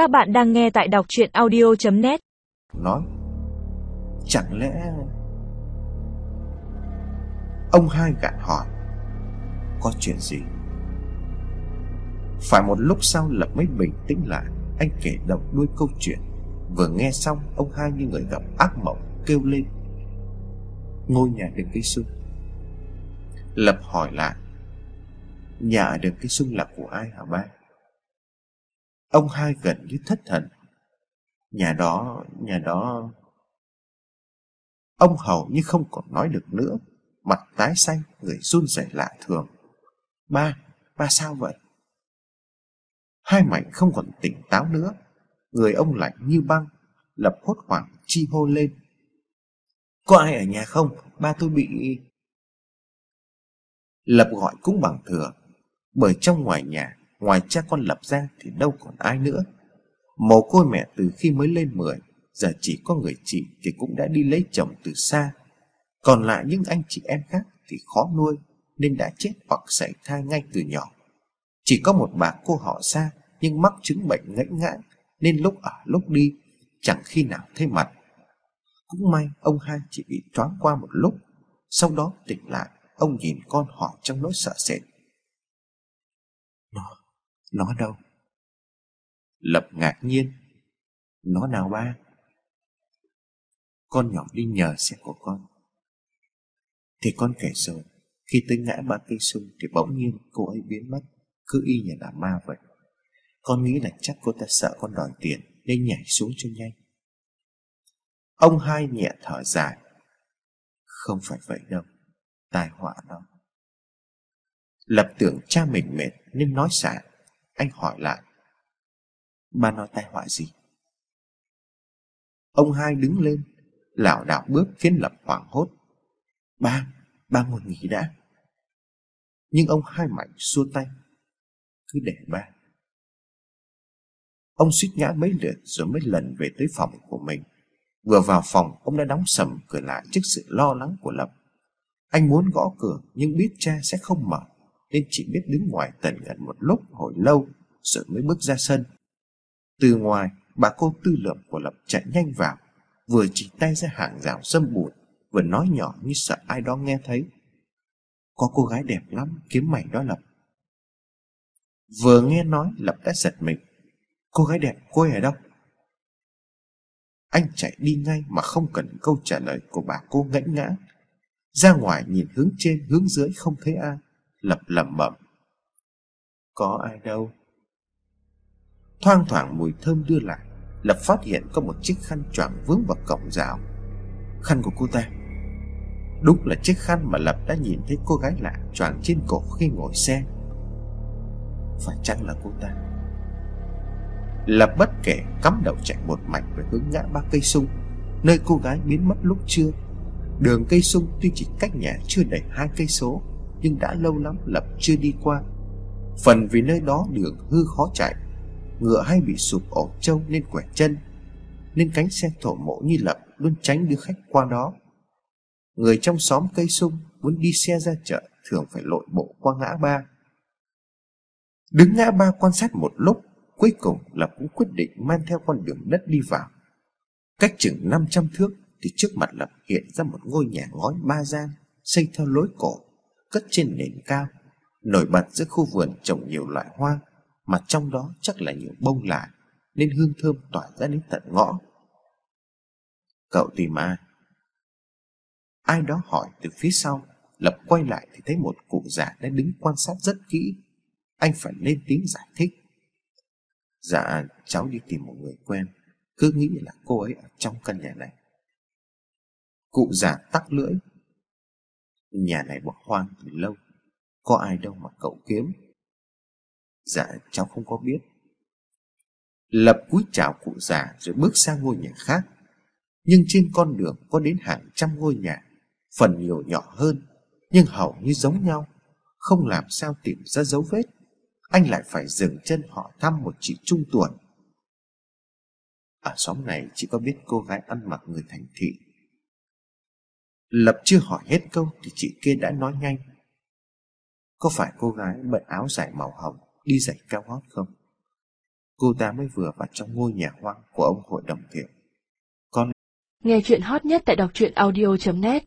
Các bạn đang nghe tại đọc chuyện audio.net Nói, Chẳng lẽ Ông hai gạn hỏi, Có chuyện gì? Phải một lúc sau Lập mới bình tĩnh lại, Anh kể đọc đuôi câu chuyện. Vừa nghe xong, Ông hai như người gặp ác mộng Kêu lên. Ngôi nhà đường cây sung Lập hỏi lại, Nhà ở đường cây sung là của ai hả ba? Ông hai gần như thất thần. Nhà đó, nhà đó. Ông hầu như không còn nói được nữa. Mặt tái xanh, người run rẩy lạ thường. Ba, ba sao vậy? Hai mảnh không còn tỉnh táo nữa. Người ông lạnh như băng Lập hốt hoảng chi hô lên. Có ai ở nhà không? Ba tôi bị... Lập gọi cũng bằng thừa Bởi trong ngoài nhà Ngoài cha con Lập ra thì đâu còn ai nữa. Mồ côi mẹ từ khi mới lên 10 Giờ chỉ có người chị thì cũng đã đi lấy chồng từ xa. Còn lại những anh chị em khác thì khó nuôi Nên đã chết hoặc xảy thai ngay từ nhỏ. Chỉ có một bà cô họ xa Nhưng mắc chứng bệnh ngẫy ngã Nên lúc ở lúc đi Chẳng khi nào thấy mặt. Cũng may ông hai chỉ bị choáng qua một lúc Sau đó tỉnh lại Ông nhìn con hỏi trong nỗi sợ sệt. Nó, nó đâu? Lập ngạc nhiên. Nó nào ba? Con nhỏ đi nhờ xe của con. Thì con kể rồi, Khi tới ngã ba cây sung Thì bỗng nhiên cô ấy biến mất, Cứ y như là ma vậy. Con nghĩ là chắc cô ta sợ con đòi tiền Nên nhảy xuống cho nhanh. Ông hai nhẹ thở dài. Không phải vậy đâu, Tai họa đó. Lập tưởng cha mình mệt Nên nói xả. Anh hỏi lại Ba nói tai họa gì? Ông hai đứng lên lảo đảo bước khiến Lập hoảng hốt. Ba, ba ngồi nghỉ đã. Nhưng ông hai mạnh xua tay Cứ để ba. Ông suýt ngã mấy lượt rồi mới lần về tới phòng của mình. Vừa vào phòng ông đã đóng sầm cửa lại trước sự lo lắng của Lập. Anh muốn gõ cửa nhưng biết cha sẽ không mở. Nên chỉ biết đứng ngoài tần ngần một lúc hồi lâu Rồi mới bước ra sân từ ngoài, bà cô tư lượng của Lập chạy nhanh vào, vừa chỉ tay ra hàng rào sâm bụt, vừa nói nhỏ như sợ ai đó nghe thấy. Có cô gái đẹp lắm, kiếm mày đó Lập. Vừa nghe nói, Lập đã giật mình. Cô gái đẹp, cô ấy ở đâu? Anh chạy đi ngay mà không cần câu trả lời của bà cô ngãnh ngã. Ra ngoài nhìn hướng trên, hướng dưới không thấy ai. Lập lẩm bẩm. Có ai đâu, Thoang thoảng mùi thơm đưa lại Lập phát hiện có một chiếc khăn choàng vướng vào cổng rào. Khăn của cô ta. Đúng là chiếc khăn mà Lập đã nhìn thấy cô gái lạ choàng trên cổ khi ngồi xe. Phải chăng là cô ta? Lập bất kể cắm đầu chạy một mạch về hướng ngã ba cây sung Nơi cô gái biến mất lúc trưa. Đường cây sung tuy chỉ cách nhà chưa đầy hai cây số nhưng đã lâu lắm Lập chưa đi qua Phần vì nơi đó đường hư khó chạy ngựa hay bị sụp ổ trâu nên quẻ chân, nên cánh xe thổ mộ như lập luôn tránh đưa khách qua đó. Người trong xóm cây sung muốn đi xe ra chợ thường phải lội bộ qua ngã ba. Đứng ngã ba quan sát một lúc, cuối cùng Lập cũng quyết định mang theo con đường đất đi vào. Cách chừng 500 thước thì trước mặt Lập hiện ra một ngôi nhà ngói ba gian xây theo lối cổ, cất trên nền cao, nổi bật giữa khu vườn trồng nhiều loại hoa mà trong đó chắc là nhiều bông lạ nên hương thơm tỏa ra đến tận ngõ. Cậu tìm ai? Ai đó hỏi từ phía sau, Lập quay lại thì thấy một cụ già đã đứng quan sát rất kỹ. Anh phải lên tiếng giải thích. Dạ, cháu đi tìm một người quen, cứ nghĩ là cô ấy ở trong căn nhà này. Cụ già tắc lưỡi. Nhà này bỏ hoang từ lâu, có ai đâu mà cậu kiếm. Dạ cháu không có biết. Lập cúi chào cụ già rồi bước sang ngôi nhà khác. Nhưng trên con đường có đến hàng trăm ngôi nhà Phần nhiều nhỏ hơn Nhưng hầu như giống nhau. Không làm sao tìm ra dấu vết. Anh lại phải dừng chân hỏi thăm một chị trung tuổi Ở xóm này chỉ có biết cô gái ăn mặc người thành thị. Lập chưa hỏi hết câu Thì chị kia đã nói nhanh. Có phải cô gái bận áo dài màu hồng, đi giày cao gót không? Cô ta mới vừa vào trong ngôi nhà hoang của ông hội đồng thiệu Nghe chuyện hot nhất tại đọc truyện audio.net